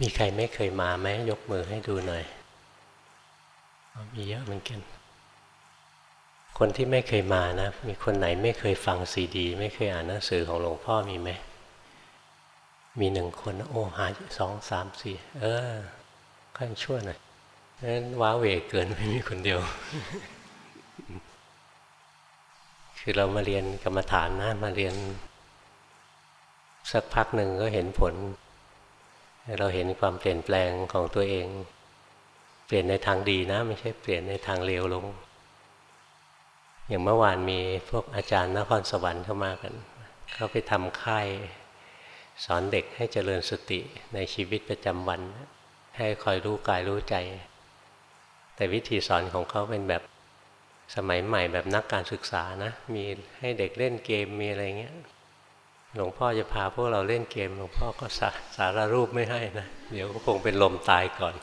มีใครไม่เคยมาไหมยกมือให้ดูหน่อย มีเยอะเหมือนกัน คนที่ไม่เคยมานะ มีคนไหนไม่เคยฟังซีดี ไม่เคยอ่านหนังสือของหลวงพ่อมีไหม มีหนึ่งคน โอ้หาสองสามสี่เออขั้นชั่วหน่อยนั้นว้าเวเกินไม่มีคนเดียว คือเรามาเรียนกรรมฐานนะมาเรียน สักพักหนึ่งก็เห็นผล เราเห็นความเปลี่ยนแปลงของตัวเอง เปลี่ยนในทางดีนะ ไม่ใช่เปลี่ยนในทางเลวลง อย่างเมื่อวานมีพวกอาจารย์นครสวรรค์เข้ามากัน เขาไปทำค่ายสอนเด็กให้เจริญสติในชีวิตประจำวัน ให้คอยรู้กายรู้ใจ แต่วิธีสอนของเขาเป็นแบบสมัยใหม่แบบนักการศึกษานะ มีให้เด็กเล่นเกมมีอะไรเงี้ย หลวงพ่อจะพาพวกเราเล่นเกม หลวงพ่อก็สาสารรูปไม่ให้นะ เดี๋ยวก็คงเป็นลมตายก่อน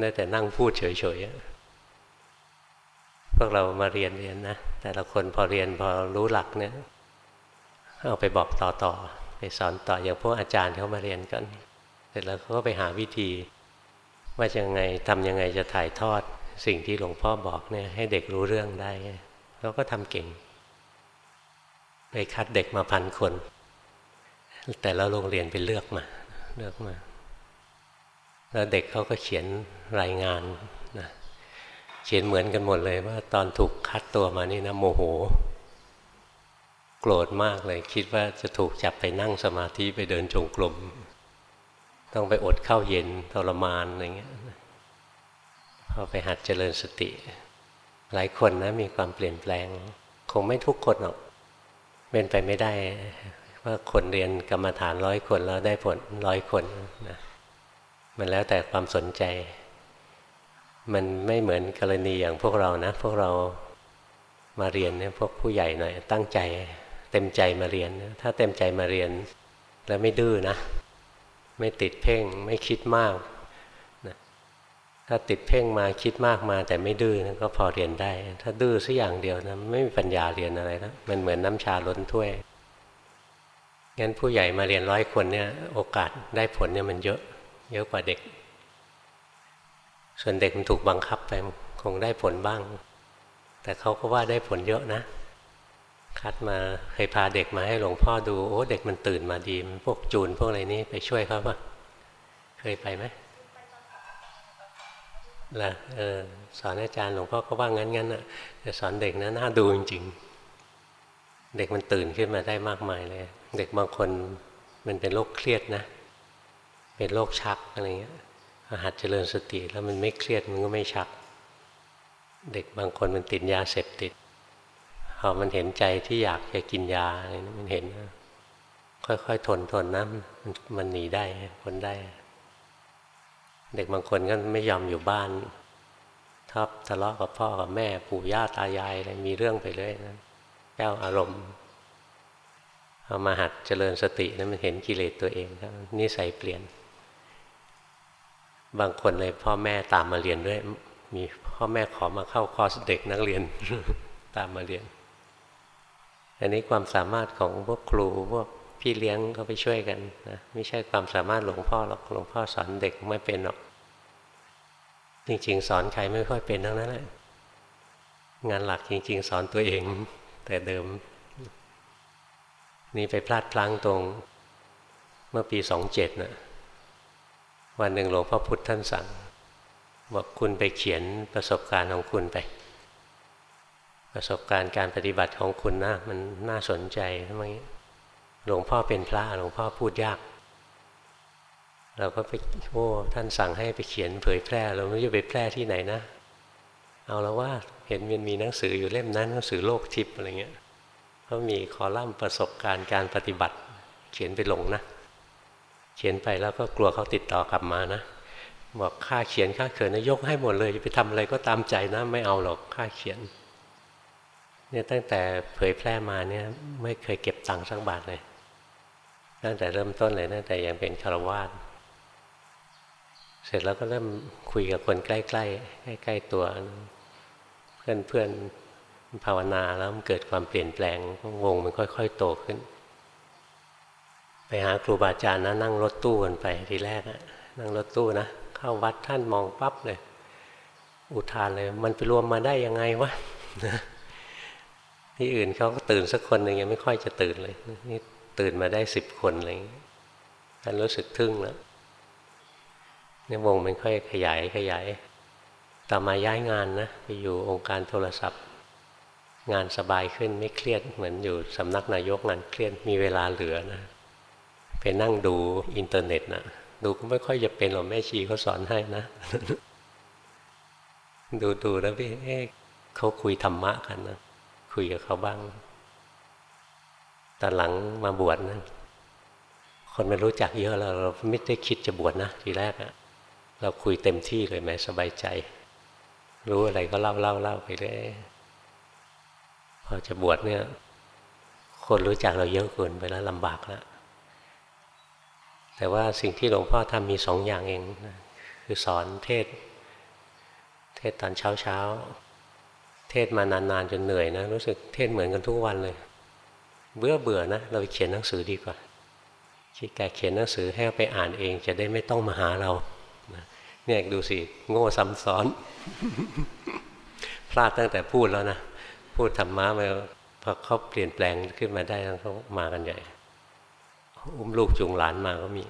ได้แต่นั่งพูดเฉยๆพวกเรามาเรียนเรียนนะ แต่ละคนพอเรียนพอรู้หลักเนี่ยเอาไปบอกต่อๆไปสอนต่ออย่างพวกอาจารย์เขามาเรียนกัน เสร็จแล้วเขาก็ไปหาวิธี ว่าจะไงทำยังไงจะถ่ายทอดสิ่งที่หลวงพ่อบอกเนี่ยให้เด็กรู้เรื่องได้เขาก็ทำเก่ง ไปคัดเด็กมาพันคน แต่แล้วโรงเรียนไปเลือกมา เลือกมา แล้วเด็กเขาก็เขียนรายงานนะเขียนเหมือนกันหมดเลยว่าตอนถูกคัดตัวมานี่นะโมโห โกรธมากเลย คิดว่าจะถูกจับไปนั่งสมาธิไปเดินจงกรมต้องไปอดข้าวเย็นทรมานอะไรเงี้ยพอไปหัดเจริญสติ หลายคนนะมีความเปลี่ยนแปลง คงไม่ทุกคนหรอก เป็นไปไม่ได้ ว่าคนเรียนกรรมฐานร้อยคนแล้วได้ผลร้อยคนนะมันแล้วแต่ความสนใจ มันไม่เหมือนกรณีอย่างพวกเรานะ พวกเรามาเรียนเนี่ยพวกผู้ใหญ่หน่อย ตั้งใจเต็มใจมาเรียน ถ้าเต็มใจมาเรียน แล้วไม่ดื้อนะ ไม่ติดเพ่งไม่คิดมาก ถ้าติดเพ่งมาคิดมากมาแต่ไม่ดื้อนะก็พอเรียนได้ ถ้าดื้อสักอย่างเดียวนะไม่มีปัญญาเรียนอะไรนะมันเหมือนน้ำชาล้นถ้วยงั้นผู้ใหญ่มาเรียนร้อยคนเนี่ยโอกาสได้ผลเนี่ยมันเยอะ เยอะกว่าเด็ก ส่วนเด็กมันถูกบังคับไปคงได้ผลบ้าง แต่เขาก็ว่าได้ผลเยอะนะ คัดมาเคยพาเด็กมาให้หลวงพ่อดูโอ้เด็กมันตื่นมาดีพวกจูนพวกอะไรนี่ไปช่วยเขาปะเคยไปไหม ล่ะออสอนอาจารย์หลวงพ่อก็ว่างั้นงั้นอะแต่สอนเด็กนะน่าดูจริงๆ เด็กมันตื่นขึ้นมาได้มากมายเลย เด็กบางคนมันเป็นโรคเครียดนะ เป็นโรคชักอะไรเงี้ยหัดเจริญสติแล้วมันไม่เครียดมันก็ไม่ชัก เด็กบางคนมันติดยาเสพติดพอมันเห็นใจที่อยากจะกินยาอะไรนะมันเห็น ค่อยๆทนทนนะมันมันหนีได้พ้นได้ เด็กบางคนก็ไม่ยอมอยู่บ้านชอบทะเลาะกับพ่อกับแม่ปู่ย่าตายายอะไรมีเรื่องไปเลยนะแก้วอารมณ์เอามาหัดเจริญสตินะมันเห็นกิเลสตัวเองครับนิสัยเปลี่ยน บางคนเลยพ่อแม่ตามมาเรียนด้วย มีพ่อแม่ขอมาเข้าคอร์สเด็กนักเรียนตามมาเรียน อันนี้ความสามารถของพวกครูพวกพี่เลี้ยงเขาไปช่วยกันนะไม่ใช่ความสามารถหลวงพ่อหรอกหลวงพ่อสอนเด็กไม่เป็นหรอก จริง ๆ สอนใครไม่ค่อยเป็นทั้งนั้นแหละงานหลักจริง ๆ สอนตัวเอง แต่เดิม นี่ไปพลาดพลั้งตรงเมื่อปีสองเจ็ดนะวันหนึ่งหลวงพ่อพุธท่านสั่งบอกคุณไปเขียนประสบการณ์ของคุณไป ประสบการณ์การปฏิบัติของคุณนะมันน่าสนใจทำไมหลวงพ่อเป็นพระหลวงพ่อพูดยาก เราก็ไปโอ้ท่านสั่งให้ไปเขียนเผยแพร่ เราไม่รู้จะไปแพร่ที่ไหนนะ เอาแล้วว่าเห็นมันมีหนังสืออยู่เล่มนั้นหนังสือโลกทิพย์อะไรเงี้ยเขามีคอลัมน์ประสบการณ์การปฏิบัติ เขียนไปลงนะ เขียนไปแล้วก็กลัวเขาติดต่อกลับมานะ บอกค่าเขียนค่าเขินนะยกให้หมดเลยจะไปทำอะไรก็ตามใจนะไม่เอาหรอกค่าเขียนเนี่ยตั้งแต่เผยแพร่มาเนี่ยไม่เคยเก็บตังค์สักบาทเลย ตั้งแต่เริ่มต้นเลยตั้งแต่ยังเป็นคารวาส เสร็จแล้วก็เริ่มคุยกับคนใกล้ๆใกล้ๆตัว เพื่อนๆภาวนาแล้วมันเกิดความเปลี่ยนแปลงวงมันค่อย ๆ โตขึ้น ไปหาครูบาอาจารย์นะนั่งรถตู้กันไปทีแรกอะนั่งรถตู้นะเข้าวัดท่านมองปั๊บเลย อุทานเลย มันไปรวมมาได้ยังไงวะที่อื่นเขาก็ตื่นสักคนหนึ่งยังไม่ค่อยจะตื่นเลยนี่ตื่นมาได้สิบคนอะไรอย่างนี้ท่านรู้สึกทึ่งแล้ว นี่วงมันค่อยขยายขยาย ต่อมาย้ายงานนะไปอยู่องค์การโทรศัพท์ งานสบายขึ้นไม่เครียดเหมือนอยู่สำนักนายกงานเครียดมีเวลาเหลือนะไปนั่งดูอินเทอร์เน็ตนะดูก็ไม่ค่อยจะเป็นหรอกแม่ชีเขาสอนให้นะ ดูดูแล้วพี่เอ๊เขาคุยธรรมะกันนะคุยกับเขาบ้างตอนหลังมาบวชนะคนไม่รู้จักเยอะเราเราไม่ได้คิดจะบวชนะทีแรกอะ เราคุยเต็มที่เลยแม้สบายใจ รู้อะไรก็เล่าเล่าเล่าไปเลยพอจะบวชเนี่ย คนรู้จักเราเยอะเกินไปแล้วลำบากแล้วแต่ว่าสิ่งที่หลวงพ่อทำมีสองอย่างเองคือสอนเทศ เทศตอนเช้าเช้าเทศมานานๆจนเหนื่อยนะ รู้สึกเทศเหมือนกันทุกวันเลย เบื่อเบื่อนะ เราไปเขียนหนังสือดีกว่าคิดแกเขียนหนังสือให้ไปอ่านเอง จะได้ไม่ต้องมาหาเรา เนี่ยดูสิโง่ซ้ำซ้อน พลาดตั้งแต่พูดแล้วนะ พูดธรรมะมาพอเขาเปลี่ยนแปลงขึ้นมาได้เขามากันใหญ่ อุ้มลูกจูงหลานมาก็มี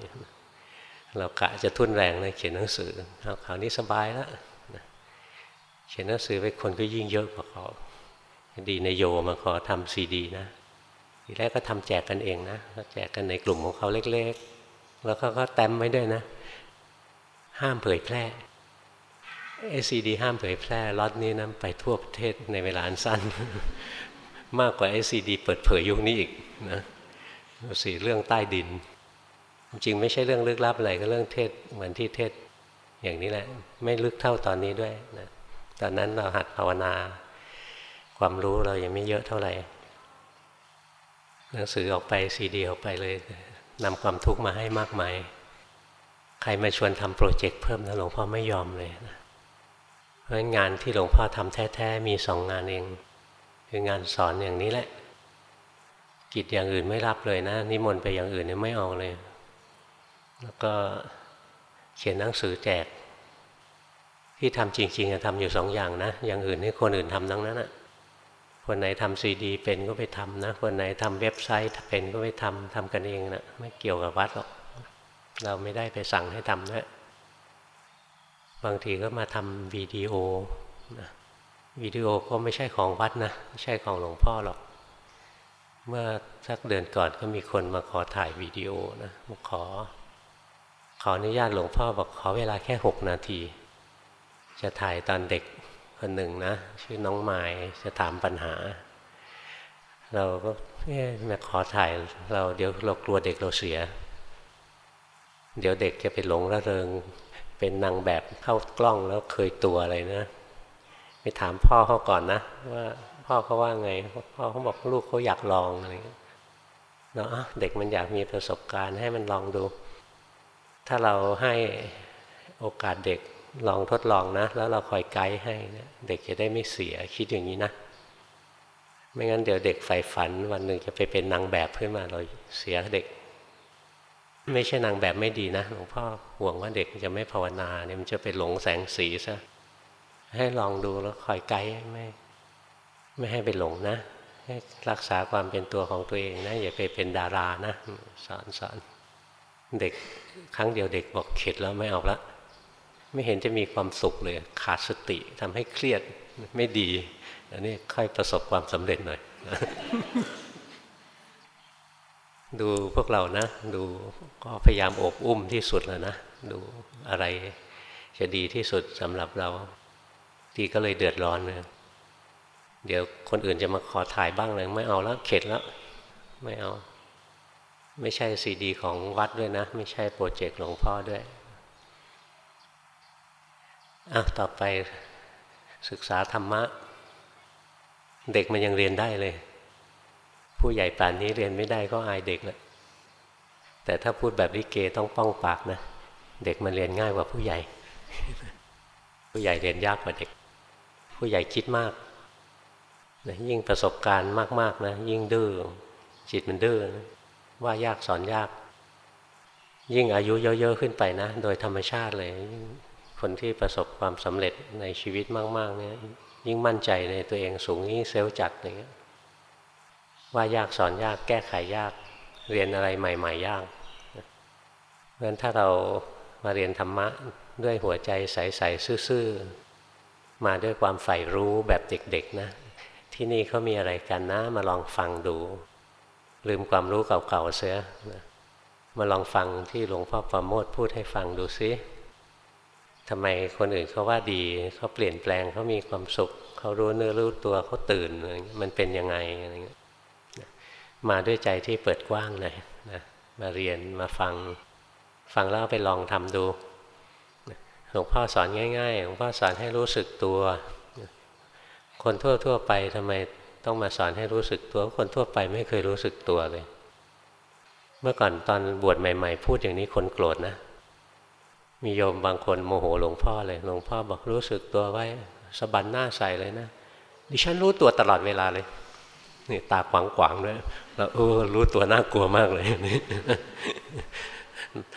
เรากะจะทุ่นแรงเลยเขียนหนังสือคราวนี้สบายแล้วเขียนหนังสือไปคนก็ยิ่งเยอะกว่าเขาดีในโยมาขอทำซีดีนะทีแรกก็ทำแจกกันเองนะแจกกันในกลุ่มของเขาเล็ก ๆ แล้วเขาก็แต้มไว้ด้วยนะ ห้ามเผยแพร่เอซีดีห้ามเผยแพร่ล็อตนี้นะไปทั่วประเทศในเวลาอันสั้น มากกว่าเอซีดีเปิดเผยยุคนี้อีกนะสี่เรื่องใต้ดิน จริงไม่ใช่เรื่องลึกลับอะไรก็เรื่องเทศเหมือนที่เทศอย่างนี้แหละ ไม่ลึกเท่าตอนนี้ด้วยนะตอนนั้นเราหัดภาวนา ความรู้เรายังไม่เยอะเท่าไหร่หนังสือออกไปซีดีออกไปเลยนำความทุกข์มาให้มากมาย ใครมาชวนทำโปรเจกต์เพิ่มนะหลวงพ่อไม่ยอมเลยนะเพราะงานที่หลวงพ่อทำแท้ๆมีสองงานเอง คืองานสอนอย่างนี้แหละ กิจอย่างอื่นไม่รับเลยนะ นิมนต์ไปอย่างอื่นเนี่ยไม่เอาเลย แล้วก็เขียนหนังสือแจก ที่ทำจริงๆทำอยู่สองอย่างนะ อย่างอื่นให้คนอื่นทำทั้งนั้นนะคนไหนทำซีดีเป็นก็ไปทำนะ คนไหนทำเว็บไซต์เป็นก็ไปทำทำกันเองนะไม่เกี่ยวกับวัดหรอก เราไม่ได้ไปสั่งให้ทำนะบางทีก็มาทำวิดีโอนะวิดีโอก็ไม่ใช่ของวัดนะไม่ใช่ของหลวงพ่อหรอก เมื่อสักเดือนก่อนก็มีคนมาขอถ่ายวิดีโอนะมาขอ ขออนุญาตหลวงพ่อบอกขอเวลาแค่หกนาที จะถ่ายตอนเด็กคนหนึ่งนะ ชื่อน้องไม้จะถามปัญหา เราก็เอ๊ะมาขอถ่ายเราเดี๋ยวเรากลัวเด็กเราเสีย เดี๋ยวเด็กจะไปหลงระเริง เป็นนางแบบเข้ากล้องแล้วเคยตัวอะไรนะไปถามพ่อเขาก่อนนะ ว่าพ่อเขาว่าไง พ่อเขาบอกลูกเขาอยากลองอะไรเนาะเด็กมันอยากมีประสบการณ์ให้มันลองดู ถ้าเราให้โอกาสเด็กลองทดลองนะ แล้วเราคอยไกด์ให้เด็กจะได้ไม่เสียคิดอย่างนี้นะไม่งั้นเดี๋ยวเด็กใฝ่ฝัน วันหนึ่งจะไปเป็นนางแบบขึ้นมาเราเสียเด็ก ไม่ใช่นางแบบไม่ดีนะหลวงพ่อห่วงว่าเด็กจะไม่ภาวนาเนี่ยมันจะไปหลงแสงสีซะให้ลองดูแล้วคอยไกด์ไม่ ไม่ให้ไปหลงนะให้รักษาความเป็นตัวของตัวเองนะอย่าไปเป็นดารานะสอนสอนเด็กครั้งเดียวเด็กบอกเข็ดแล้วไม่เอาละไม่เห็นจะมีความสุขเลย ขาดสติทำให้เครียดไม่ดีอันนี้ค่อยประสบความสำเร็จหน่อย ดูพวกเรานะ ดูก็พยายามอบอุ้มที่สุดแล้วนะ ดูอะไรจะดีที่สุดสำหรับเราทีก็เลยเดือดร้อนเลยเดี๋ยวคนอื่นจะมาขอถ่ายบ้างเลยไม่เอาแล้วเข็ดแล้ว ไม่เอา ไม่ใช่ซีดีของวัดด้วยนะ ไม่ใช่โปรเจกต์หลวงพ่อด้วยอะต่อไปศึกษาธรรมะ เด็กมันยังเรียนได้เลย ผู้ใหญ่ป่านนี้เรียนไม่ได้ก็อายเด็กแหละแต่ถ้าพูดแบบลิเกต้องป้องปากนะ เด็กมันเรียนง่ายกว่าผู้ใหญ่ ผู้ใหญ่เรียนยากกว่าเด็ก ผู้ใหญ่คิดมากนะยิ่งประสบการณ์มาก ๆนะ ยิ่งดื้อจิตมันดื้อนะว่ายากสอนยาก ยิ่งอายุเยอะๆขึ้นไปนะ โดยธรรมชาติเลย คนที่ประสบความสำเร็จในชีวิตมาก ๆ เนี่ยยิ่งมั่นใจในตัวเองสูงยิ่งเซลล์จัดอย่างเงี้ย ว่ายากสอนยากแก้ไขยาก เรียนอะไรใหม่ ๆ ยากเพราะฉะนั้นถ้าเรามาเรียนธรรมะด้วยหัวใจใสๆซื่อๆมาด้วยความใฝ่รู้แบบเด็กๆนะที่นี่เขามีอะไรกันนะ มาลองฟังดู ลืมความรู้เก่าๆเสียมาลองฟังที่หลวงพ่อประโมทพูดให้ฟังดูซิทำไมคนอื่นเขาว่าดีเขาเปลี่ยนแปลงเขามีความสุขเขารู้เนื้อรู้ตัวเขาตื่นมันเป็นยังไงอะไรเงี้ย มาด้วยใจที่เปิดกว้างเลยนะมาเรียนมาฟังฟังแล้วไปลองทำดูหลวงพ่อสอนง่ายๆหลวงพ่อสอนให้รู้สึกตัว คนทั่วๆไปทำไมต้องมาสอนให้รู้สึกตัว คนทั่วไปไม่เคยรู้สึกตัวเลย เมื่อก่อนตอนบวชใหม่ ๆ พูดอย่างนี้คนโกรธนะ มีโยมบางคนโมโหหลวงพ่อเลยหลวงพ่อบอกรู้สึกตัวไว้สะบันหน้าใส่เลยนะดิฉันรู้ตัวตลอดเวลาเลย นี่ตาขวางขวางด้วยแล้วเออรู้ตัวน่ากลัวมากเลยนี่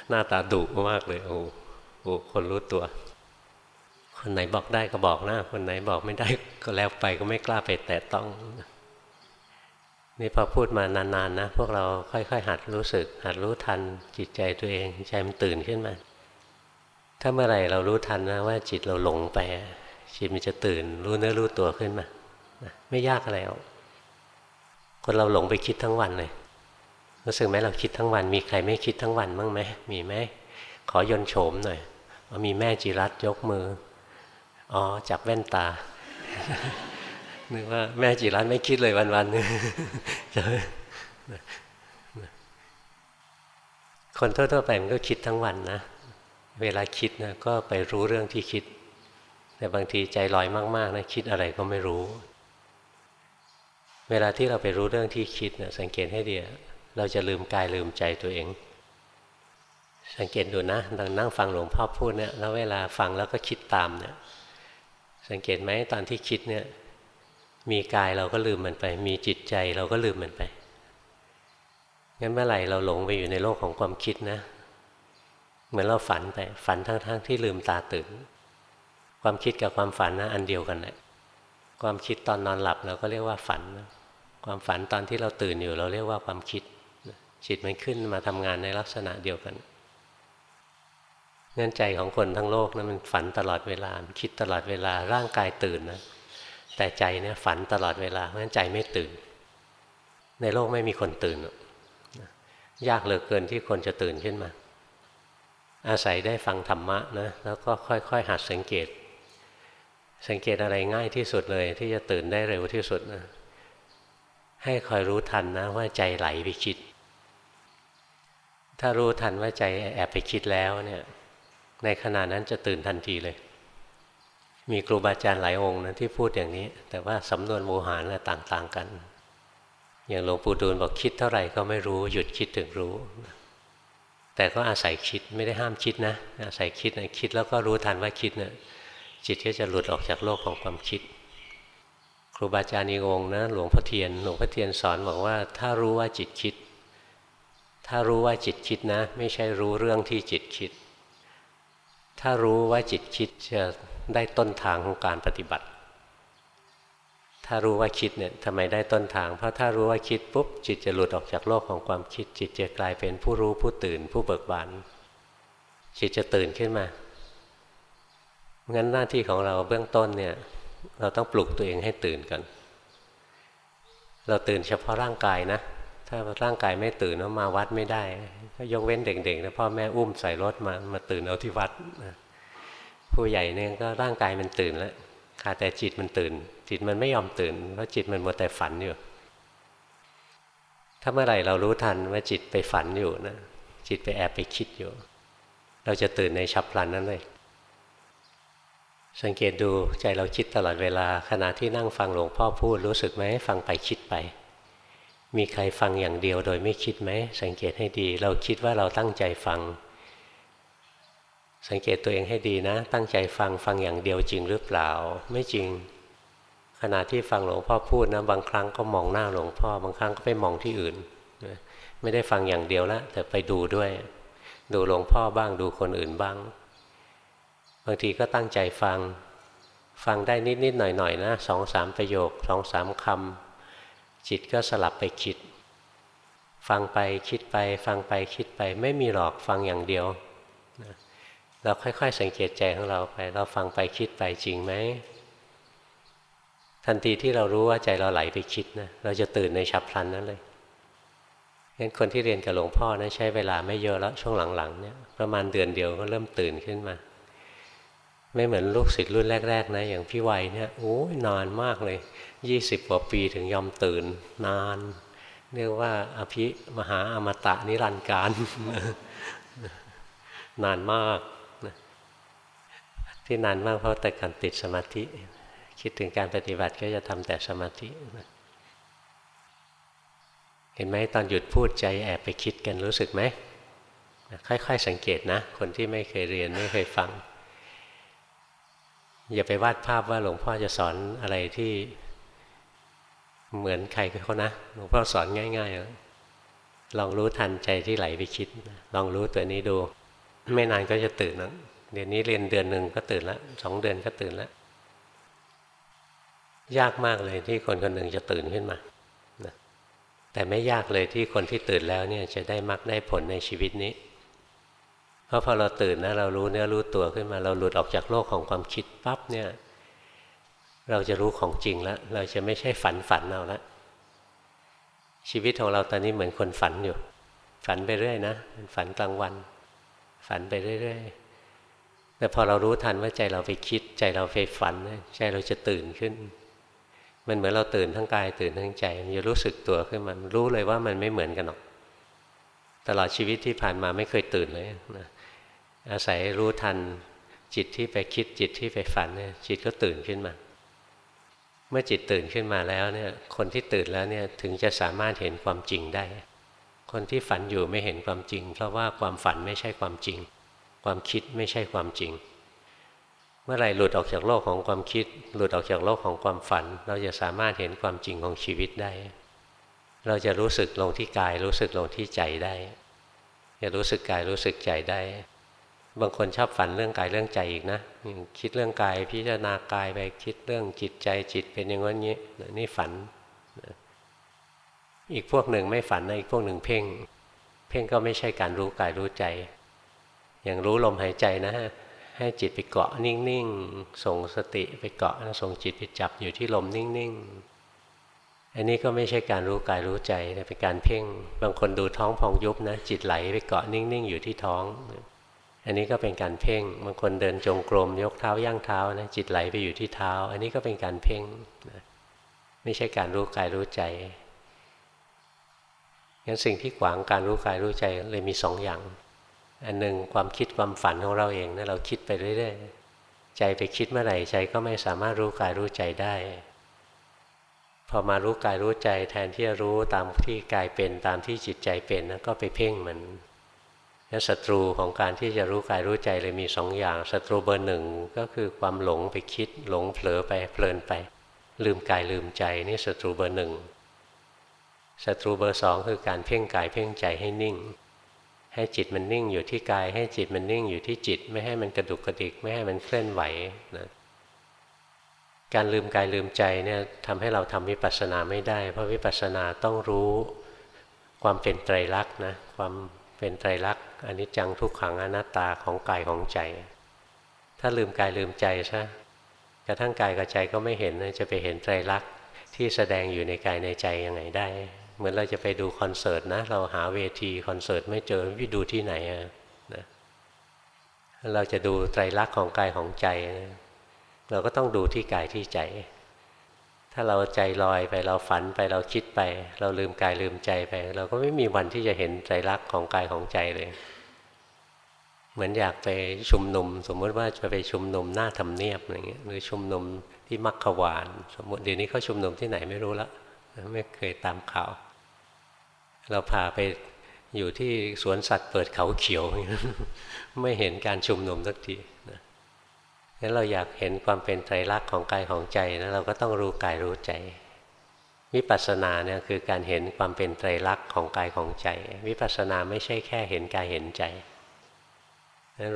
หน้าตาดุมากเลยโอ้โหคนรู้ตัว คนไหนบอกได้ก็บอกนะคนไหนบอกไม่ได้ก็แล้วไปก็ไม่กล้าไปแตะต้องนี่พอพูดมานานๆนนะ พวกเราค่อยๆ หัดรู้สึก หัดรู้ทันจิตใจตัวเองใจมันตื่นขึ้นมา ถ้าเมื่อไหร่เรารู้ทันนะว่าจิตเราหลงไป จิตมันจะตื่น รู้เนื้อรู้ตัวขึ้นมาไม่ยากอะไรหรอก คนเราหลงไปคิดทั้งวันเลยรู้สึกไหมเราคิดทั้งวัน มีใครไม่คิดทั้งวันบ้างไหมมีไหมขอยนโฉมหน่อยมีแม่จิรัตยกมืออ๋อจับแว่นตานึกว่าแม่จิรัตไม่คิดเลยวันๆนึงคนทั่วๆไปมันก็คิดทั้งวันนะ เวลาคิดนะก็ไปรู้เรื่องที่คิด แต่บางทีใจลอยมากๆนะคิดอะไรก็ไม่รู้ เวลาที่เราไปรู้เรื่องที่คิดนะสังเกตให้ดีเราจะลืมกายลืมใจตัวเอง สังเกตดูนะดังนั่งฟังหลวงพ่อพูดเนี่ยแล้วเวลาฟังแล้วก็คิดตามเนี่ยสังเกตไหมตอนที่คิดเนี่ยมีกายเราก็ลืมมันไป มีจิตใจเราก็ลืมมันไปงั้นเมื่อไหร่เราหลงไปอยู่ในโลกของความคิดนะ เหมือนเราฝันไปฝันทั้งๆทที่ลืมตาตื่น ความคิดกับความฝันนะอันเดียวกันแหละความคิดตอนนอนหลับเราก็เรียกว่าฝันนะ ความฝันตอนที่เราตื่นอยู่ เราเรียกว่าความคิดจิตมันขึ้นมาทำงานในลักษณะเดียวกันเงื่อนใจของคนทั้งโลกนะมันฝันตลอดเวลาคิดตลอดเวลาร่างกายตื่นนะแต่ใจเนี่ยฝันตลอดเวลาเพราะฉะนั้นใจไม่ตื่น ในโลกไม่มีคนตื่นยากเหลือเกินที่คนจะตื่นขึ้นมา อาศัยได้ฟังธรรมะนะแล้วก็ค่อยๆหัดสังเกต สังเกตอะไรง่ายที่สุดเลย ที่จะตื่นได้เร็วที่สุดนะ ให้คอยรู้ทันนะว่าใจไหลไปคิด ถ้ารู้ทันว่าใจแอบไปคิดแล้วเนี่ยในขณะนั้นจะตื่นทันทีเลย มีครูบาอาจารย์หลายองค์นะที่พูดอย่างนี้ แต่ว่าสำนวนโมหารนะต่าง ๆ กัน อย่างหลวงปู่ดูลบอกคิดเท่าไหร่ก็ไม่รู้หยุดคิดถึงรู้ แต่ก็อาศัยคิดไม่ได้ห้ามคิดนะอาศัยคิดนะคิดแล้วก็รู้ทันว่าคิดนะจิตก็จะหลุดออกจากโลกของความคิด รูบาอาจารย์อีกองนะหลวงพ่อเทียนหลวงพ่อเทียนสอนบอกว่า ถ้ารู้ว่าจิตคิด ถ้ารู้ว่าจิตคิดนะ ไม่ใช่รู้เรื่องที่จิตคิด ถ้ารู้ว่าจิตคิดจะได้ต้นทางของการปฏิบัติ ถ้ารู้ว่าคิดเนี่ยทำไมได้ต้นทาง เพราะถ้ารู้ว่าคิดปุ๊บจิตจะหลุดออกจากโลกของความคิด จิตจะกลายเป็นผู้รู้ผู้ตื่น ผู้เบิกบานจิตจะตื่นขึ้นมางั้นหน้าที่ของเราเบื้องต้นเนี่ย เราต้องปลุกตัวเองให้ตื่นกัน เราตื่นเฉพาะร่างกายนะ ถ้าร่างกายไม่ตื่นก็มาวัดไม่ได้ก็ยกเว้นเด็กๆนะพ่อแม่อุ้มใส่รถมามาตื่นเอาที่วัดผู้ใหญ่เนี่ยก็ร่างกายมันตื่นแล้วขาแต่จิตมันตื่น จิตมันไม่ยอมตื่นเพราะจิตมันมัวแต่ฝันอยู่ ถ้าเมื่อไหร่เรารู้ทันว่าจิตไปฝันอยู่นะจิตไปแอบไปคิดอยู่ เราจะตื่นในฉับพลันนั้นเลย สังเกตดูใจเราคิดตลอดเวลาขณะที่นั่งฟังหลวงพ่อพูดรู้สึกไหมฟังไปคิดไป มีใครฟังอย่างเดียวโดยไม่คิดไหมสังเกตให้ดี เราคิดว่าเราตั้งใจฟัง สังเกตตัวเองให้ดีนะ ตั้งใจฟังฟังอย่างเดียวจริงหรือเปล่า ไม่จริง ขณะที่ฟังหลวงพ่อพูดนะบางครั้งก็มองหน้าหลวงพ่อ บางครั้งก็ไปมองที่อื่น ไม่ได้ฟังอย่างเดียวละแต่ไปดูด้วย ดูหลวงพ่อบ้างดูคนอื่นบ้างางทีก็ตั้งใจฟัง ฟังได้นิด ๆ หน่อย ๆ นะสองสามประโยคสองสามคำจิตก็สลับไปคิด ฟังไปคิดไป ฟังไปคิดไปไม่มีหรอกฟังอย่างเดียว เราค่อย ๆ สังเกตใจของเราไป เราฟังไปคิดไปจริงไหมทันทีที่เรารู้ว่าใจเราไหลไปคิดนะเราจะตื่นในฉับพลันนั้นเลยงั้นคนที่เรียนกับหลวงพ่อนะใช้เวลาไม่เยอะแล้วช่วงหลังๆเนี่ยประมาณเดือนเดียวก็เริ่มตื่นขึ้นมา ไม่เหมือนลูกศิษย์รุ่นแรก ๆ นะ อย่างพี่วัยเนี่ยโอ้ยนานมากเลยยี่สิบกว่าปีถึงยอมตื่นนาน เรียกว่าอภิมหาอมตะนิรันดร์การ นานมากที่นานมากเพราะแต่การติดสมาธิ คิดถึงการปฏิบัติก็จะทำแต่สมาธิเห็นไหมตอนหยุดพูดใจแอบไปคิดกันรู้สึกไหมค่อย ๆ สังเกตนะ คนที่ไม่เคยเรียนไม่เคยฟัง อย่าไปวาดภาพว่าหลวงพ่อจะสอนอะไรที่เหมือนใครเขานะหลวงพ่อสอนง่ายๆลองรู้ทันใจที่ไหลไปคิด ลองรู้ตัวนี้ดู ไม่นานก็จะตื่นนะเดี๋ยวนี้เรียนเดือนหนึ่งก็ตื่นแล้วสองเดือนก็ตื่นแล้วยากมากเลยที่คนคนหนึ่งจะตื่นขึ้นมานะแต่ไม่ยากเลยที่คนที่ตื่นแล้วเนี่ยจะได้มรรคได้ผลในชีวิตนี้ เพราะพอเราตื่นนะเรารู้เนื้อรู้ตัวขึ้นมา เราหลุดออกจากโลกของความคิดปั๊บเนี่ย เราจะรู้ของจริงแล้ว เราจะไม่ใช่ฝันฝันเอาละชีวิตของเราตอนนี้เหมือนคนฝันอยู่ ฝันไปเรื่อยนะฝันกลางวัน ฝันไปเรื่อยๆแต่พอเรารู้ทันว่าใจเราไปคิด ใจเราไปฝันใจเราจะตื่นขึ้น มันเหมือนเราตื่นทั้งกายตื่นทั้งใจมันจะรู้สึกตัวขึ้นมารู้เลยว่ามันไม่เหมือนกันหรอกตลอดชีวิตที่ผ่านมาไม่เคยตื่นเลยนะ อาศัยรู้ทันจิตที่ไปคิดจิตที่ไปฝันเนี่ยจิตก็ตื่นขึ้นมา เมื่อจิตตื่นขึ้นมาแล้วเนี่ยคนที่ตื่นแล้วเนี่ยถึงจะสามารถเห็นความจริงได้ คนที่ฝันอยู่ไม่เห็นความจริง เพราะว่าความฝันไม่ใช่ความจริง ความคิดไม่ใช่ความจริง เมื่อไรหลุดออกจากโลกของความคิด หลุดออกจากโลกของความฝัน เราจะสามารถเห็นความจริงของชีวิตได้ เราจะรู้สึกลงที่กายรู้สึกลงที่ใจได้จะรู้สึกกายรู้สึกใจได้ บางคนชอบฝันเรื่องกายเรื่องใจอีกนะคิดเรื่องกายพิจารณากายไปคิดเรื่องจิตใจจิตเป็นอย่างนี้นี่ฝัน อีกพวกหนึ่งไม่ฝันนะอีกพวกหนึ่งเพ่ง เพ่งก็ไม่ใช่การรู้กายรู้ใจ อย่างรู้ลมหายใจนะฮะให้จิตไปเกาะนิ่งๆส่งสติไปเกาะส่งจิตไปจับอยู่ที่ลมนิ่งๆ อันนี้ก็ไม่ใช่การรู้กายรู้ใจแต่เป็นการเพ่ง บางคนดูท้องพองยุบนะจิตไหลไปเกาะนิ่งๆ อยู่ที่ท้อง อันนี้ก็เป็นการเพ่งบางคนเดินจงกรมยกเท้าย่างเท้านะจิตไหลไปอยู่ที่เท้า อันนี้ก็เป็นการเพ่งไม่ใช่การรู้กายรู้ใจงั้นสิ่งที่ขวางการรู้กายรู้ใจเลยมีสองอย่าง อันหนึ่งความคิดความฝันของเราเองนะเราคิดไปเรื่อยๆใจไปคิดเมื่อไหร่ใจก็ไม่สามารถรู้กายรู้ใจได้ พอมารู้กายรู้ใจแทนที่จะรู้ตามที่กายเป็นตามที่จิตใจเป็นนะก็ไปเพ่งมัน นั้นศัตรูของการที่จะรู้กายรู้ใจเลยมีสองอย่างศัตรูเบอร์หนึ่งก็คือความหลงไปคิดหลงเผลอไปเพลินไป ลืมกายลืมใจนี่ศัตรูเบอร์หนึ่งศัตรูเบอร์สองคือการเพ่งกายเพ่งใจให้นิ่ง ให้จิตมันนิ่งอยู่ที่กาย ให้จิตมันนิ่งอยู่ที่จิต ไม่ให้มันกระดุกกระดิก ไม่ให้มันเคลื่อนไหวนะการลืมกายลืมใจเนี่ยทำให้เราทำวิปัสสนาไม่ได้ เพราะวิปัสสนาต้องรู้ความเป็นไตรลักษณ์นะความ เป็นไตรลักษณ์อนิจจังทุกขังอนัตตาของกายของใจ ถ้าลืมกายลืมใจใช่กระทั่งกายกับใจก็ไม่เห็นจะไปเห็นไตรลักษณ์ที่แสดงอยู่ในกายในใจยังไงได้ เหมือนเราจะไปดูคอนเสิร์ตนะ เราหาเวทีคอนเสิร์ตไม่เจอวิดูที่ไหนอะนะเราจะดูไตรลักษณ์ของกายของใจนะเราก็ต้องดูที่กายที่ใจ ถ้าเราใจลอยไปเราฝันไปเราคิดไป เราลืมกายลืมใจไป เราก็ไม่มีวันที่จะเห็นไตรลักของกายของใจเลย เหมือนอยากไปชุมนุม สมมติว่าจะไปชุมนุมหน้าทำเนียบอะไรเงี้ยหรือชุมนุมที่มักขวาน สมมติเดี๋ยวนี้เขาชุมนุมที่ไหนไม่รู้ละไม่เคยตามข่าว เราพาไปอยู่ที่สวนสัตว์เปิดเขาเขียว ไม่เห็นการชุมนุมสักที งั้นเราอยากเห็นความเป็นไตรลักษณ์ของกายของใจนะเราก็ต้องรู้กายรู้ใจวิปัสสนาเนี่ยคือการเห็นความเป็นไตรลักษณ์ของกายของใจ วิปัสสนาไม่ใช่แค่เห็นกายเห็นใจ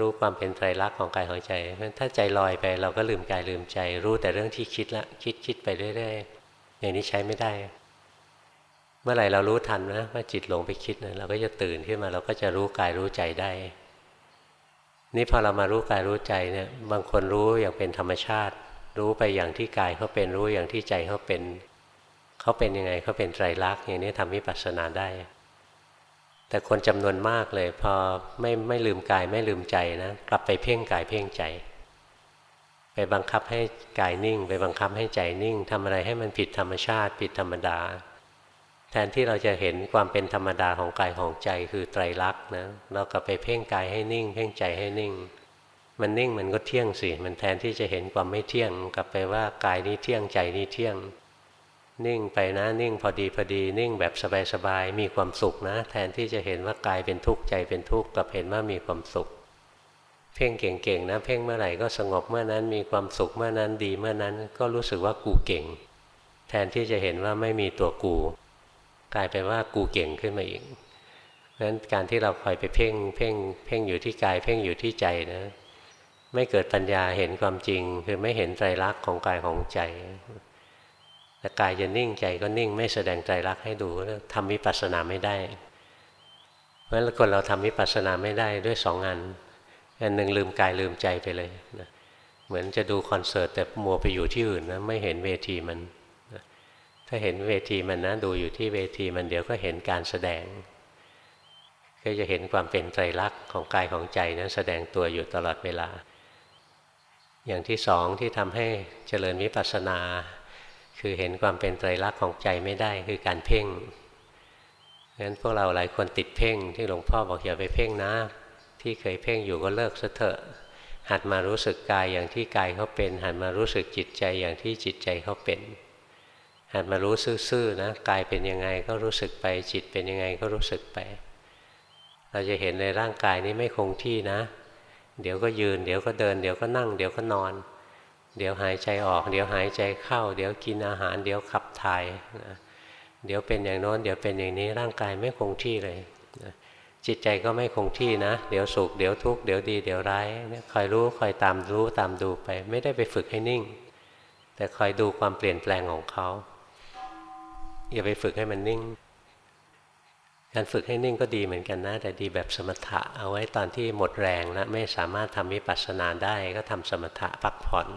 รู้ความเป็นไตรลักษณ์ของกายของใจถ้าใจลอยไปเราก็ลืมกายลืมใจ รู้แต่เรื่องที่คิดละคิดคิดไปเรื่อยๆอย่างนี้ใช้ไม่ได้ เมื่อไหร่เรารู้ทันนะว่าจิตหลงไปคิดนะเราก็จะตื่นขึ้นมาเราก็จะรู้กายรู้ใจได้ นี่พอเรามารู้กายรู้ใจเนี่ยบางคนรู้อย่างเป็นธรรมชาติ รู้ไปอย่างที่กายเขาเป็นรู้อย่างที่ใจเขาเป็นเขาเป็นยังไงเขาเป็นไตรลักษณ์อย่างนี้ทำวิปัสสนาได้ แต่คนจำนวนมากเลย พอไม่ไม่ลืมกายไม่ลืมใจนะกลับไปเพ่งกายเพ่งใจ ไปบังคับให้กายนิ่ง ไปบังคับให้ใจนิ่งทำอะไรให้มันผิดธรรมชาติ ผิดธรรมดา แทนที่เราจะเห็นความเป็นธรรมดาของกายของใจคือไตรลักษณ์นะเรากลับไปเพ่งกายให้นิ่ง เพ่งใจให้นิ่ง มันนิ่งมันก็เที่ยงสิมันแทนที่จะเห็นความไม่เที่ยงกลับไปว่ากายนี้เที่ยงใจนี้เที่ยง นิ่งไปนะนิ่งพอดีพอดีนิ่งแบบสบายๆมีความสุขนะ แทนที่จะเห็นว่ากายเป็นทุกข์ใจเป็นทุกข์กลับเห็นว่ามีความสุข เพ่งเก่งๆนะ เพ่งเมื่อไหร่ก็สงบเมื่อนั้นมีความสุขเมื่อนั้นดีเมื่อนั้นก็รู้สึกว่ากูเก่ง แทนที่จะเห็นว่าไม่มีตัวกู กลายเป็นว่ากูเก่งขึ้นมาอีกเพราะฉะนั้นการที่เราคอยไปเพ่งเพ่งเพ่งอยู่ที่กายเพ่งอยู่ที่ใจนะไม่เกิดปัญญาเห็นความจริง คือไม่เห็นไตรลักษณ์ของกายของใจแต่กายจะนิ่งใจก็นิ่งไม่แสดงใจรักให้ดูทำวิปัสสนาไม่ได้ เพราะฉะนั้นคนเราทำวิปัสสนาไม่ได้ด้วยสองอันอันหนึ่งลืมกายลืมใจไปเลยนะเหมือนจะดูคอนเสิร์ตแต่มัวไปอยู่ที่อื่นนะไม่เห็นเวทีมัน ถ้าเห็นเวทีมันนะดูอยู่ที่เวทีมันเดี๋ยวก็เห็นการแสดง ก็จะเห็นความเป็นใจรักของกายของใจนั้นแสดงตัวอยู่ตลอดเวลา อย่างที่สองที่ทำให้เจริญวิปัสสนา คือเห็นความเป็นไตรลักษณ์ของใจไม่ได้คือการเพ่งงั้นพวกเราหลายคนติดเพ่งที่หลวงพ่อบอกอย่าไปเพ่งนะ ที่เคยเพ่งอยู่ก็เลิกซะเถอะหัดมารู้สึกกายอย่างที่กายเขาเป็น หัดมารู้สึกจิตใจอย่างที่จิตใจเขาเป็น หัดมารู้ซื่อๆนะกายเป็นยังไงก็รู้สึกไป จิตเป็นยังไงก็รู้สึกไป เราจะเห็นในร่างกายนี้ไม่คงที่นะ เดี๋ยวก็ยืน เดี๋ยวก็เดิน เดี๋ยวก็นั่ง เดี๋ยวก็นอน เดี๋ยวหายใจออก เดี๋ยวหายใจเข้า เดี๋ยวกินอาหาร เดี๋ยวขับถ่ายนะเดี๋ยวเป็นอย่างโน้น เดี๋ยวเป็นอย่างนี้ร่างกายไม่คงที่เลยนะจิตใจก็ไม่คงที่นะ เดี๋ยวสุขเดี๋ยวทุกข์เดี๋ยวดีเดี๋ยวร้ายคอยรู้คอยตามรู้ตามดูไป ไม่ได้ไปฝึกให้นิ่ง แต่คอยดูความเปลี่ยนแปลงของเขา อย่าไปฝึกให้มันนิ่ง การฝึกให้นิ่งก็ดีเหมือนกันนะ แต่ดีแบบสมถะเอาไว้ตอนที่หมดแรงแล้วไม่สามารถทำวิปัสสนาได้ก็ทำสมถะพักผ่อน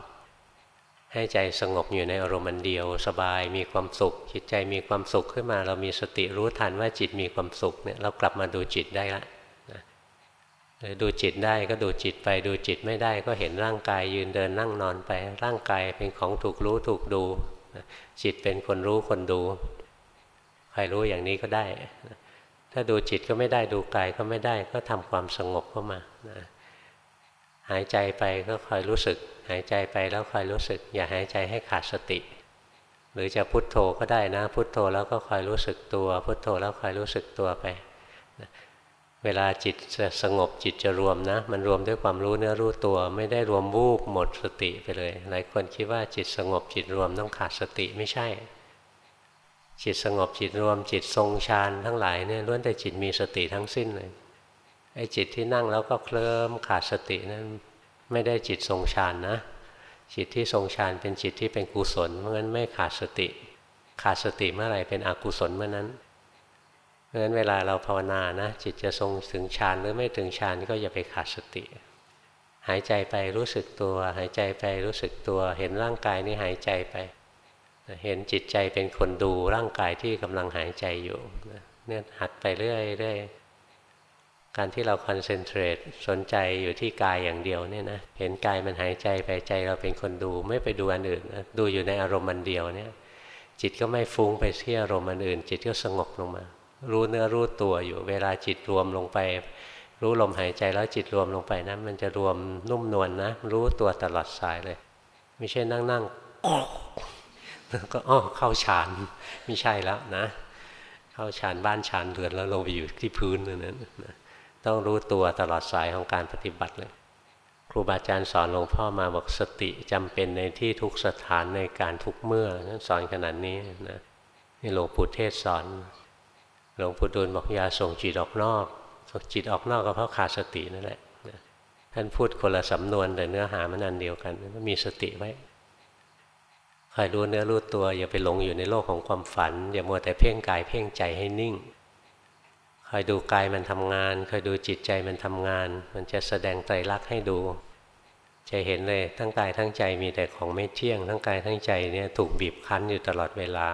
ให้ใจสงบอยู่ในอารมณ์เดียว สบายมีความสุข จิตใจมีความสุขขึ้นมา เรามีสติรู้ทันว่าจิตมีความสุขเนี่ยเรากลับมาดูจิตได้ละนะดูจิตได้ก็ดูจิตไปดูจิตไม่ได้ก็เห็นร่างกายยืนเดินนั่งนอนไปร่างกายเป็นของถูกรู้ถูกดู จิตเป็นคนรู้คนดู ใครรู้อย่างนี้ก็ได้ ถ้าดูจิตก็ไม่ได้ดูกายก็ไม่ได้ ก็ทำความสงบเข้ามานะหายใจไปก็คอยรู้สึก หายใจไปแล้วคอยรู้สึก อย่าหายใจให้ขาดสติ หรือจะพุทโธก็ได้นะ พุทโธแล้วก็คอยรู้สึกตัว พุทโธแล้วคอยรู้สึกตัวไปเวลาจิตจะสงบจิตจะรวมนะ มันรวมด้วยความรู้เนื้อรู้ตัว ไม่ได้รวมวูบหมดสติไปเลย หลายคนคิดว่าจิตสงบจิตรวมต้องขาดสติไม่ใช่ จิตสงบจิตรวมจิตทรงฌานทั้งหลายเนี่ยล้วนแต่จิตมีสติทั้งสิ้นเลยไอ้จิตที่นั่งแล้วก็เคลิ้มขาดสตินั้นไม่ได้จิตทรงฌานนะ จิตที่ทรงฌานเป็นจิตที่เป็นกุศลเพราะงั้นไม่ขาดสติ ขาดสติเมื่อไหร่เป็นอกุศลเมื่อนั้นเพราะฉะนั้นเวลาเราภาวนานะ จิตจะทรงถึงฌานหรือไม่ถึงฌานก็อย่าไปขาดสติ หายใจไปรู้สึกตัว หายใจไปรู้สึกตัว เห็นร่างกายนี้หายใจไป เห็นจิตใจเป็นคนดูร่างกายที่กำลังหายใจอยู่เนี่ยหัดไปเรื่อยๆการที่เราคอนเซนเทรตสนใจอยู่ที่กายอย่างเดียวเนี่ยนะเห็นกายมันหายใจไปใจเราเป็นคนดูไม่ไปดูอันอื่นนะดูอยู่ในอารมณ์มันเดียวเนี่ยจิตก็ไม่ฟุ้งไปที่อารมณ์อันอื่น จิตก็สงบลงมา รู้เนื้อรู้ตัวอยู่เวลาจิตรวมลงไป รู้ลมหายใจแล้วจิตรวมลงไปนะมันจะรวมนุ่มนวลนนะ รู้ตัวตลอดสายเลย ไม่ใช่นั่งนั่ง ก็อ้อเข้าฌานไม่ใช่แล้วนะ เข้าฌานบ้านฌานเรือนแล้วลงไปอยู่ที่พื้นนั่นนะต้องรู้ตัวตลอดสายของการปฏิบัติเลยครูบาอาจารย์สอนหลวงพ่อมาบอกสติจำเป็นในที่ทุกสถานในการทุกเมื่อสอนขนาดนี้นะนี่หลวงปู่เทศสอน หลวงปู่ดูลบอกยาส่งจิตออกนอกส่งจิตออกนอกก็เพราะขาดสตินั่นแหละท่านพูดคนละสำนวนแต่เนื้อหามันอันเดียวกันก็มีสติไว้ คอยรู้เนื้อรู้ตัว อย่าไปหลงอยู่ในโลกของความฝัน อย่ามัวแต่เพ่งกายเพ่งใจให้นิ่งคอยดูกายมันทำงานคอยดูจิตใจมันทำงาน มันจะแสดงไตรลักษณ์ให้ดู จะเห็นเลยทั้งกายทั้งใจมีแต่ของไม่เที่ยง ทั้งกายทั้งใจเนี่ยถูกบีบคั้นอยู่ตลอดเวลา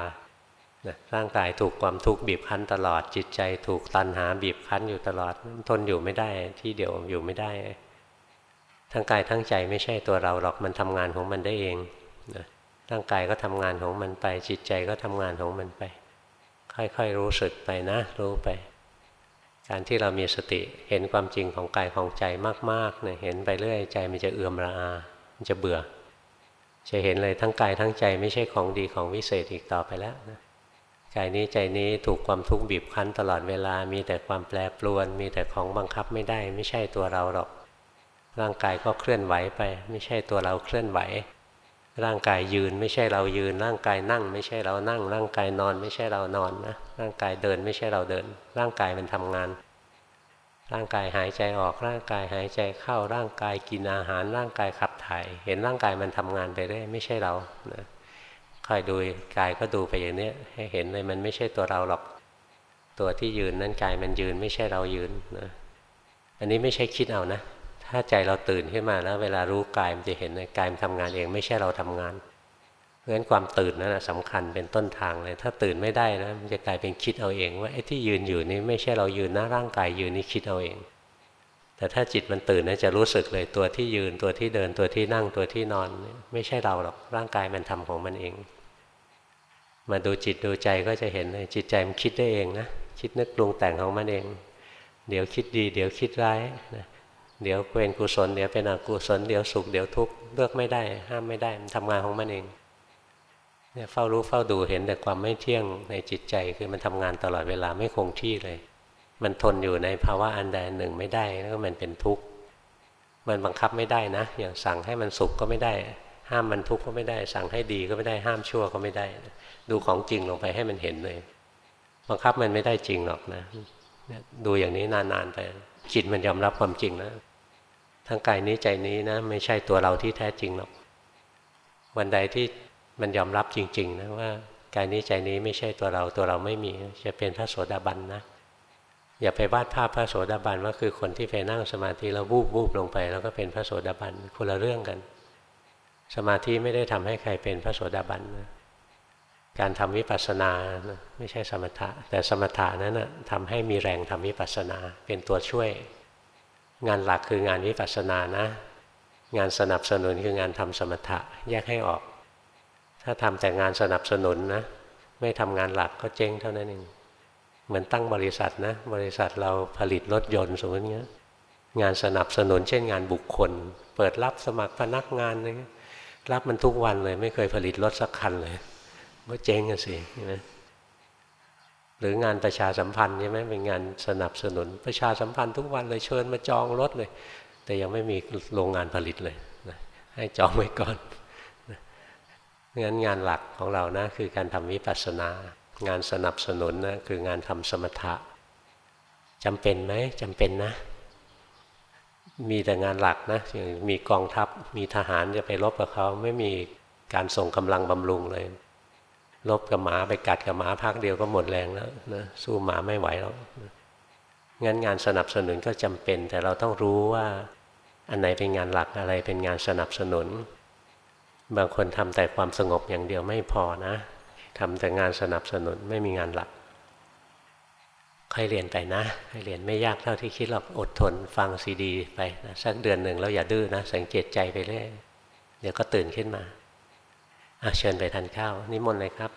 ร่างกายถูกความทุกข์บีบคั้นตลอด จิตใจถูกตันหาบีบคั้นอยู่ตลอด ทนอยู่ไม่ได้ที่เดียวอยู่ไม่ได้ ทั้งกายทั้งใจไม่ใช่ตัวเราหรอกมันทำงานของมันได้เองนะ ร่างกายก็ทำงานของมันไป จิตใจก็ทำงานของมันไป ค่อยๆรู้สึกไปนะ รู้ไป การที่เรามีสติเห็นความจริงของกายของใจมากๆเนี่ยเห็นไปเรื่อยใจมันจะเอื่อมระอา มันจะเบื่อ จะเห็นเลยทั้งกายทั้งใจไม่ใช่ของดีของวิเศษอีกต่อไปแล้วนะกายนี้ใจนี้ถูกความทุกข์บีบคั้นตลอดเวลา มีแต่ความแปรปรวน มีแต่ของบังคับไม่ได้ ไม่ใช่ตัวเราหรอก ร่างกายก็เคลื่อนไหวไป ไม่ใช่ตัวเราเคลื่อนไหว ร่างกายยืนไม่ใช่เรายืน ร่างกายนั่ง ไม่ใช่เรานั่ง ร่างกายนอนไม่ใช่เรานอนนะร่างกายเดินไม่ใช่เราเดิน ร่างกายมันทำงาน ร่างกายหายใจออกร่างกายหายใจเข้าร่างกายกินอาหาร ร่างกายขับถ่าย เห็นร่างกายมันทำงานไปได้ไม่ใช่เรานะคอยดูกายก็ดูไปอย่างนี้ให้เห็นเลยมันไม่ใช่ตัวเราหรอกตัวที่ยืนนั้นกายมันยืนไม่ใช่เรายืนนะอันนี้ไม่ใช่คิดเอานะ ถ้าใจเราตื่นขึ้นมาแล้ว เวลารู้กายมันจะเห็นเลยกายมันทำงานเองไม่ใช่เราทำงานเพราะฉะนั้นความตื่นนั้นสำคัญเป็นต้นทางเลย ถ้าตื่นไม่ได้นะมันจะกลายเป็นคิดเอาเอง ว่าไอ้ที่ยืนอยู่นี่ไม่ใช่เรายืนนะร่างกายยืนนี่คิดเอาเอง แต่ถ้าจิตมันตื่นนะจะรู้สึกเลยตัวที่ยืนตัวที่เดินตัวที่นั่งตัวที่นอน ไม่ใช่เราหรอกร่างกายมันทำของมันเอง มาดูจิตดูใจก็จะเห็นเลยจิตใจมันคิดได้เองนะคิดนึกปรุงแต่งของมันเอง เดี๋ยวคิดดี เดี๋ยวคิดร้ายนะ เดี๋ยวเป็นกุศลเดี๋ยวเป็นอกุศลเดี๋ยวสุขเดี๋ยวทุกข์เลือกไม่ได้ ห้ามไม่ได้มันทำงานของมันเองเนี่ยเฝ้ารู้เฝ้าดูเห็นแต่ความไม่เที่ยงในจิตใจคือมันทำงานตลอดเวลาไม่คงที่เลย มันทนอยู่ในภาวะอันใดอันหนึ่งไม่ได้แล้วมันเป็นทุกข์มันบังคับไม่ได้นะ อย่างสั่งให้มันสุขก็ไม่ได้ ห้ามมันทุกข์ก็ไม่ได้ สั่งให้ดีก็ไม่ได้ห้ามชั่วก็ไม่ได้ ดูของจริงลงไปให้มันเห็นเลย บังคับมันไม่ได้จริงหรอกนะดูอย่างนี้นานๆไปจิตมันยอมรับความจริงแล้ว ทั้งกายนี้ใจนี้นะ ไม่ใช่ตัวเราที่แท้จริงหรอก วันใดที่มันยอมรับจริง ๆ นะว่ากายนี้ใจนี้ไม่ใช่ตัวเราตัวเราไม่มี จะเป็นพระโสดาบันนะ อย่าไปวาดภาพพระโสดาบันว่าคือคนที่ไปนั่งสมาธิแล้ววูบวูบลงไป แล้วก็เป็นพระโสดาบันคนละเรื่องกัน สมาธิไม่ได้ทำให้ใครเป็นพระโสดาบันนะการทำวิปัสสนาไม่ใช่สมถะ แต่สมถะนั้นนะทำให้มีแรงทำวิปัสสนาเป็นตัวช่วย งานหลักคืองานวิปัสสนานะ งานสนับสนุนคืองานทำสมถะแยกให้ออก ถ้าทำแต่งานสนับสนุนนะ ไม่ทำงานหลักก็เจ๊งเท่านั้นเองเหมือนตั้งบริษัทนะ บริษัทเราผลิตรถยนต์สมมติเงี้ยงานสนับสนุนเช่นงานบุคคล เปิดรับสมัครพนักงานเลยรับมันทุกวันเลย ไม่เคยผลิตรถสักคันเลยก็เจ๊งกันสิใช่ไหม หรืองานประชาสัมพันธ์ใช่ไหมเป็นงานสนับสนุนประชาสัมพันธ์ทุกวันเลยเชิญมาจองรถเลย แต่ยังไม่มีโรงงานผลิตเลยนะให้จองไว้ก่อนงั้นงานหลักของเรานะคือการทำวิปัสสนา งานสนับสนุนนะคืองานทำสมถะจำเป็นไหมจำเป็นนะ มีแต่งานหลักนะมีกองทัพมีทหารจะไปรบกับเขาไม่มีการส่งกำลังบำรุงเลย ลบกับหมาไปกัดกับหมาพักเดียวก็หมดแรงแล้วนะสู้หมาไม่ไหวแล้วงั้นงานสนับสนุนก็จำเป็น แต่เราต้องรู้ว่าอันไหนเป็นงานหลักอะไรเป็นงานสนับสนุน บางคนทำแต่ความสงบอย่างเดียวไม่พอนะทำแต่งานสนับสนุนไม่มีงานหลักค่อยเรียนไปนะค่อยเรียนไม่ยากเท่าที่คิดหรอกอดทนฟังซีดี ไปนะสักเดือนหนึ่งแล้วอย่าดื้อนะ สังเกตใจไปเรื่อยเดี๋ยวก็ตื่นขึ้นมา เชิญไปทานข้าวนิมนต์เลยครับ